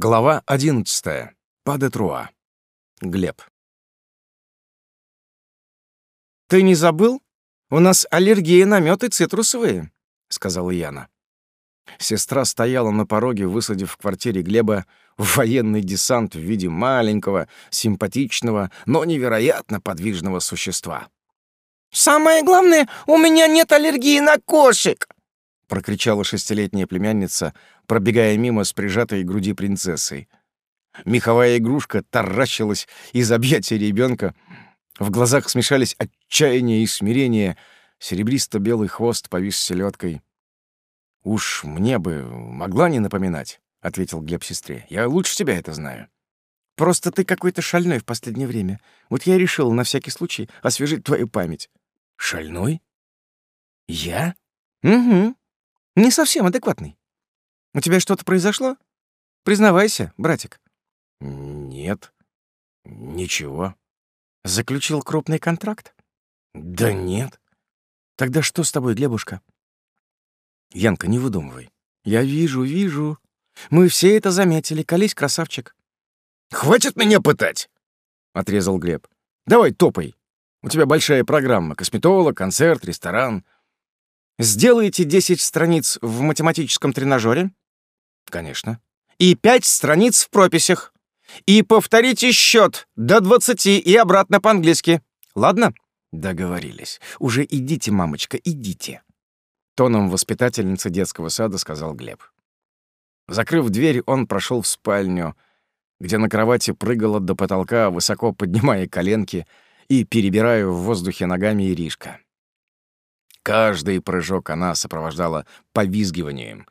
Глава 11. Падетруа. Глеб. «Ты не забыл? У нас аллергия на мёд и цитрусовые», — сказала Яна. Сестра стояла на пороге, высадив в квартире Глеба военный десант в виде маленького, симпатичного, но невероятно подвижного существа. «Самое главное, у меня нет аллергии на кошек!» — прокричала шестилетняя племянница, пробегая мимо с прижатой груди принцессой. Меховая игрушка таращилась из объятия ребенка. В глазах смешались отчаяние и смирение. Серебристо-белый хвост повис селедкой. «Уж мне бы могла не напоминать», — ответил Глеб сестре. «Я лучше тебя это знаю». «Просто ты какой-то шальной в последнее время. Вот я решил на всякий случай освежить твою память». «Шальной? Я?» «Угу. Не совсем адекватный. У тебя что-то произошло? Признавайся, братик. Нет. Ничего. Заключил крупный контракт? Да нет. Тогда что с тобой, Глебушка? Янка, не выдумывай. Я вижу, вижу. Мы все это заметили. Колись, красавчик. Хватит меня пытать, отрезал Глеб. Давай топай. У тебя большая программа: косметолог, концерт, ресторан. Сделайте 10 страниц в математическом тренажере. Конечно. И 5 страниц в прописях. И повторите счет до 20 и обратно по-английски. Ладно? Договорились. Уже идите, мамочка, идите. Тоном воспитательницы детского сада сказал Глеб. Закрыв дверь, он прошел в спальню, где на кровати прыгала до потолка, высоко поднимая коленки и перебирая в воздухе ногами Иришка. Каждый прыжок она сопровождала повизгиванием.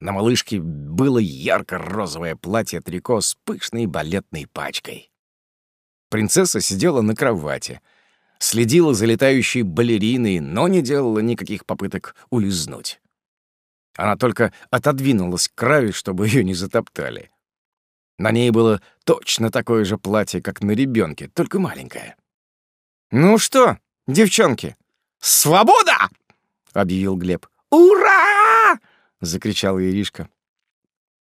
На малышке было ярко-розовое платье-трико с пышной балетной пачкой. Принцесса сидела на кровати, следила за летающей балериной, но не делала никаких попыток улизнуть. Она только отодвинулась к краю, чтобы ее не затоптали. На ней было точно такое же платье, как на ребенке, только маленькое. «Ну что, девчонки, «Свобода!» — объявил Глеб. «Ура!» — закричала Иришка.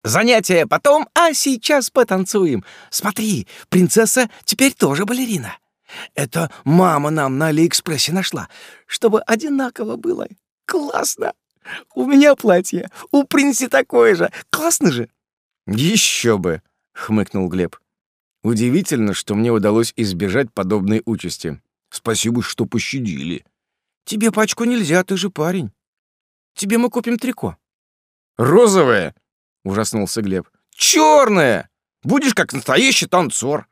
«Занятия потом, а сейчас потанцуем. Смотри, принцесса теперь тоже балерина. Это мама нам на Алиэкспрессе нашла, чтобы одинаково было. Классно! У меня платье, у принца такое же. Классно же!» «Еще бы!» — хмыкнул Глеб. «Удивительно, что мне удалось избежать подобной участи. Спасибо, что пощадили». Тебе пачку нельзя, ты же парень. Тебе мы купим трико. Розовое? Ужаснулся Глеб. Черное! Будешь как настоящий танцор.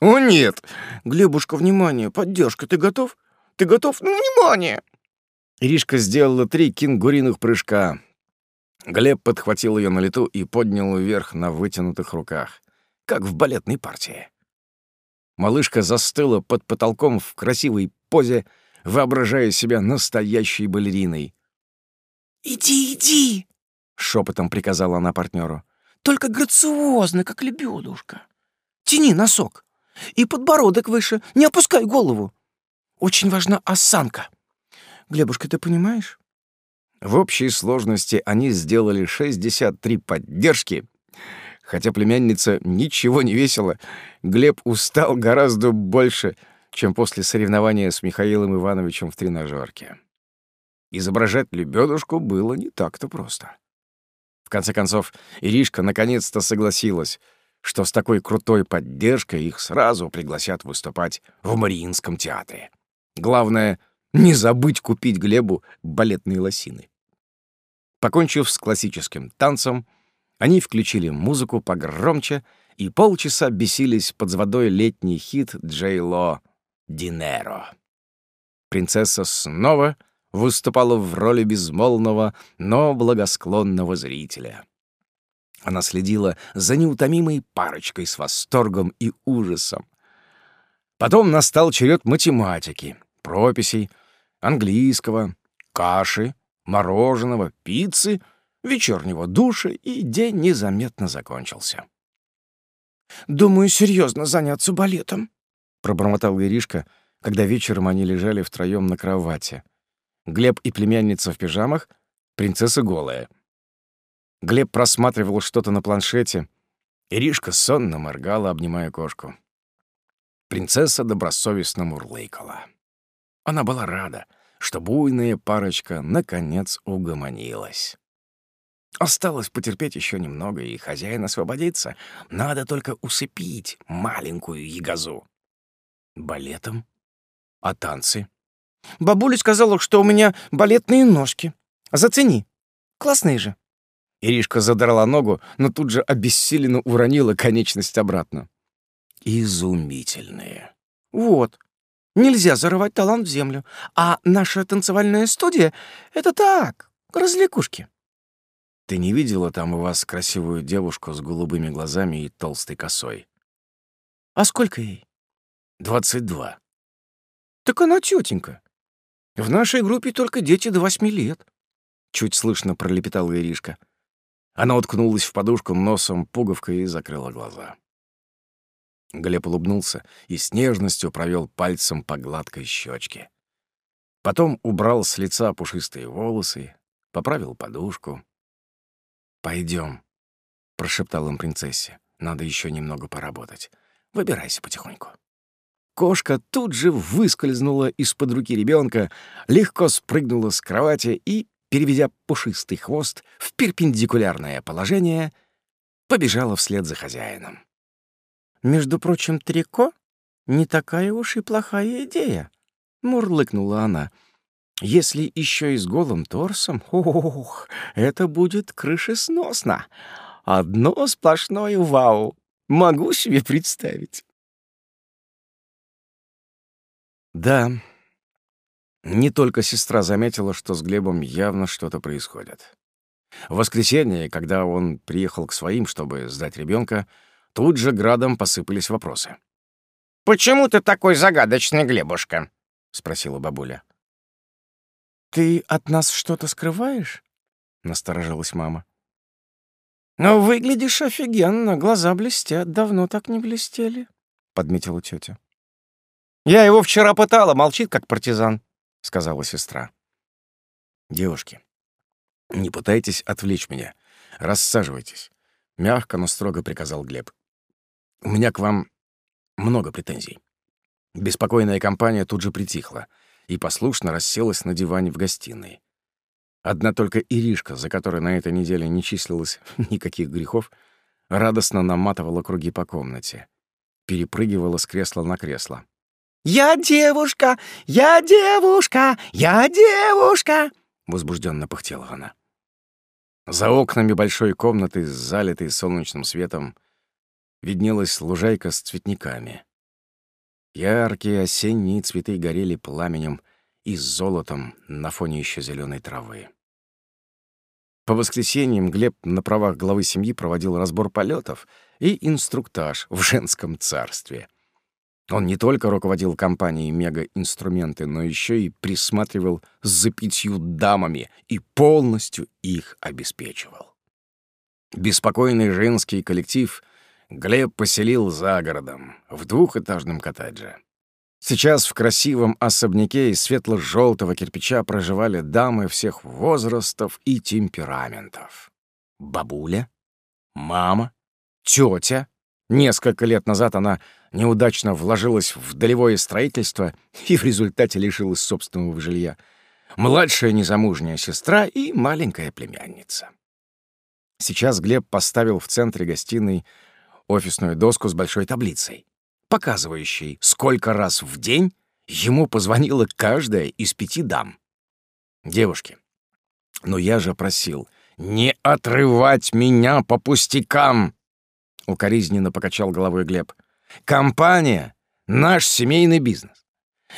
О, нет! Глебушка, внимание, поддержка. Ты готов? Ты готов? Ну, внимание! Иришка сделала три кенгуриных прыжка. Глеб подхватил ее на лету и поднял вверх на вытянутых руках, как в балетной партии. Малышка застыла под потолком в красивой позе, воображая себя настоящей балериной. «Иди, иди!» — шепотом приказала она партнеру. «Только грациозно, как лебедушка. Тяни носок. И подбородок выше. Не опускай голову. Очень важна осанка. Глебушка, ты понимаешь?» В общей сложности они сделали 63 поддержки. Хотя племянница ничего не весила, Глеб устал гораздо больше — чем после соревнования с Михаилом Ивановичем в тренажерке. Изображать лебедушку было не так-то просто. В конце концов, Иришка наконец-то согласилась, что с такой крутой поддержкой их сразу пригласят выступать в Мариинском театре. Главное — не забыть купить Глебу балетные лосины. Покончив с классическим танцем, они включили музыку погромче и полчаса бесились под водой летний хит Джей Ло Динеро. Принцесса снова выступала в роли безмолвного, но благосклонного зрителя. Она следила за неутомимой парочкой с восторгом и ужасом. Потом настал черед математики, прописей, английского, каши, мороженого, пиццы, вечернего душа, и день незаметно закончился. «Думаю, серьезно заняться балетом», пробормотал Иришка, когда вечером они лежали втроём на кровати. Глеб и племянница в пижамах, принцесса голая. Глеб просматривал что-то на планшете, Иришка сонно моргала, обнимая кошку. Принцесса добросовестно мурлыкала. Она была рада, что буйная парочка наконец угомонилась. Осталось потерпеть еще немного, и хозяин освободится. Надо только усыпить маленькую ягозу. Балетом? А танцы? Бабуля сказала, что у меня балетные ножки. Зацени. Классные же. Иришка задрала ногу, но тут же обессиленно уронила конечность обратно. Изумительные. Вот. Нельзя зарывать талант в землю. А наша танцевальная студия — это так, развлекушки. Ты не видела там у вас красивую девушку с голубыми глазами и толстой косой? А сколько ей? Двадцать два. Так она тетенька. В нашей группе только дети до восьми лет. Чуть слышно пролепетала Иришка. Она уткнулась в подушку носом пуговкой и закрыла глаза. Глеб улыбнулся и с нежностью провел пальцем по гладкой щечке. Потом убрал с лица пушистые волосы, поправил подушку. Пойдем, прошептал им принцессе. «Надо еще немного поработать. Выбирайся потихоньку». Кошка тут же выскользнула из-под руки ребенка, легко спрыгнула с кровати и, переведя пушистый хвост в перпендикулярное положение, побежала вслед за хозяином. «Между прочим, трико — не такая уж и плохая идея», — мурлыкнула она. «Если еще и с голым торсом, ох, это будет крышесносно. Одно сплошное вау. Могу себе представить». Да, не только сестра заметила, что с Глебом явно что-то происходит. В воскресенье, когда он приехал к своим, чтобы сдать ребенка, Тут же градом посыпались вопросы. «Почему ты такой загадочный, Глебушка?» — спросила бабуля. «Ты от нас что-то скрываешь?» — насторожилась мама. «Ну, выглядишь офигенно, глаза блестят, давно так не блестели», — подметила тетя. «Я его вчера пытала, молчит, как партизан», — сказала сестра. «Девушки, не пытайтесь отвлечь меня. Рассаживайтесь», — мягко, но строго приказал Глеб. У меня к вам много претензий. Беспокойная компания тут же притихла и послушно расселась на диване в гостиной. Одна только Иришка, за которой на этой неделе не числилось никаких грехов, радостно наматывала круги по комнате, перепрыгивала с кресла на кресло. «Я девушка! Я девушка! Я девушка!» — возбужденно пыхтела она. За окнами большой комнаты, залитой солнечным светом, виднелась лужайка с цветниками. Яркие осенние цветы горели пламенем и золотом на фоне еще зеленой травы. По воскресеньям Глеб на правах главы семьи проводил разбор полетов и инструктаж в женском царстве. Он не только руководил компанией «Мега-инструменты», но еще и присматривал за пятью дамами и полностью их обеспечивал. Беспокойный женский коллектив — Глеб поселил за городом, в двухэтажном коттедже. Сейчас в красивом особняке из светло-желтого кирпича проживали дамы всех возрастов и темпераментов. Бабуля, мама, тетя. Несколько лет назад она неудачно вложилась в долевое строительство и в результате лишилась собственного жилья. Младшая незамужняя сестра и маленькая племянница. Сейчас Глеб поставил в центре гостиной офисную доску с большой таблицей, показывающей, сколько раз в день ему позвонила каждая из пяти дам. Девушки, но я же просил не отрывать меня по пустякам, укоризненно покачал головой Глеб. Компания — наш семейный бизнес.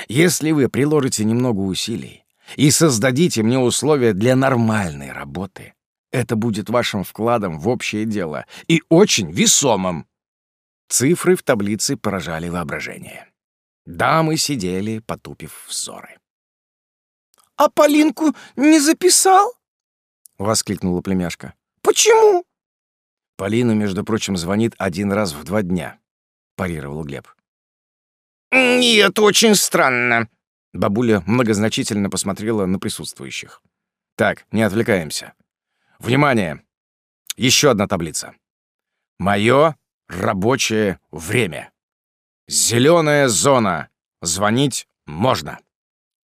Если вы приложите немного усилий и создадите мне условия для нормальной работы, это будет вашим вкладом в общее дело и очень весомым. Цифры в таблице поражали воображение. Дамы сидели, потупив взоры. «А Полинку не записал?» — воскликнула племяшка. «Почему?» «Полина, между прочим, звонит один раз в два дня», — парировал Глеб. «Нет, очень странно». Бабуля многозначительно посмотрела на присутствующих. «Так, не отвлекаемся. Внимание! Еще одна таблица. Мое рабочее время. Зеленая зона. Звонить можно.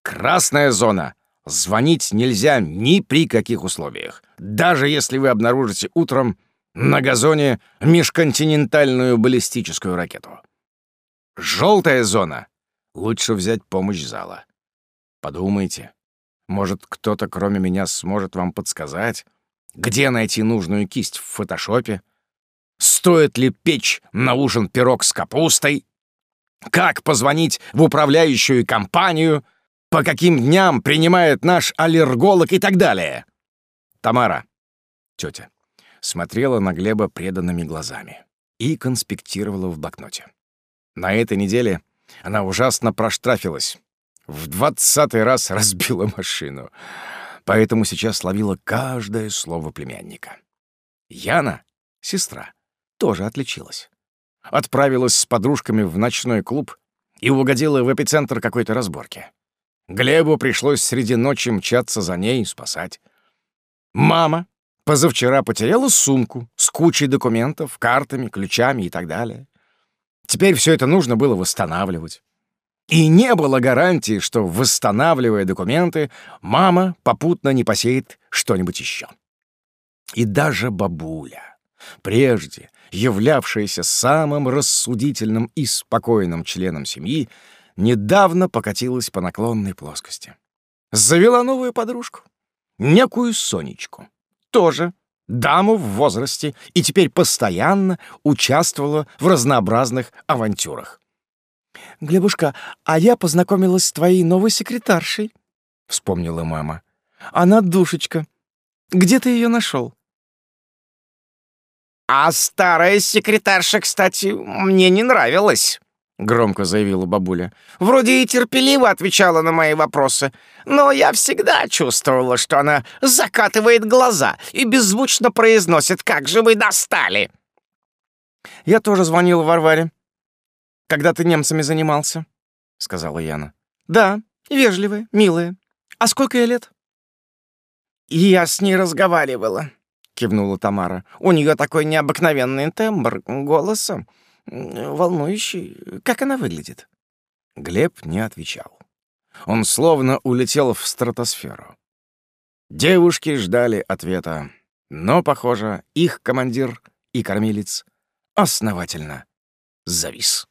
Красная зона. Звонить нельзя ни при каких условиях. Даже если вы обнаружите утром на газоне межконтинентальную баллистическую ракету. Желтая зона. Лучше взять помощь зала. Подумайте. Может, кто-то кроме меня сможет вам подсказать, где найти нужную кисть в фотошопе? Стоит ли печь на ужин пирог с капустой? Как позвонить в управляющую компанию? По каким дням принимает наш аллерголог и так далее? Тамара, тетя, смотрела на Глеба преданными глазами и конспектировала в блокноте. На этой неделе она ужасно проштрафилась. В двадцатый раз разбила машину. Поэтому сейчас ловила каждое слово племянника. Яна, сестра, тоже отличилась отправилась с подружками в ночной клуб и угодила в эпицентр какой-то разборки. Глебу пришлось среди ночи мчаться за ней и спасать. Мама позавчера потеряла сумку с кучей документов, картами, ключами и так далее. Теперь все это нужно было восстанавливать. И не было гарантии, что, восстанавливая документы, мама попутно не посеет что-нибудь еще. И даже бабуля, прежде являвшаяся самым рассудительным и спокойным членом семьи, недавно покатилась по наклонной плоскости. Завела новую подружку, некую Сонечку, тоже даму в возрасте, и теперь постоянно участвовала в разнообразных авантюрах. «Глебушка, а я познакомилась с твоей новой секретаршей», — вспомнила мама. «Она душечка. Где ты ее нашел?» «А старая секретарша, кстати, мне не нравилась», — громко заявила бабуля. «Вроде и терпеливо отвечала на мои вопросы, но я всегда чувствовала, что она закатывает глаза и беззвучно произносит «Как же вы достали!» «Я тоже звонила Варваре, когда ты немцами занимался», — сказала Яна. «Да, вежливая, милая. А сколько ей лет?» «Я с ней разговаривала», — кивнула Тамара. «У нее такой необыкновенный тембр голоса. Волнующий. Как она выглядит?» Глеб не отвечал. Он словно улетел в стратосферу. Девушки ждали ответа, но, похоже, их командир и кормилец основательно завис.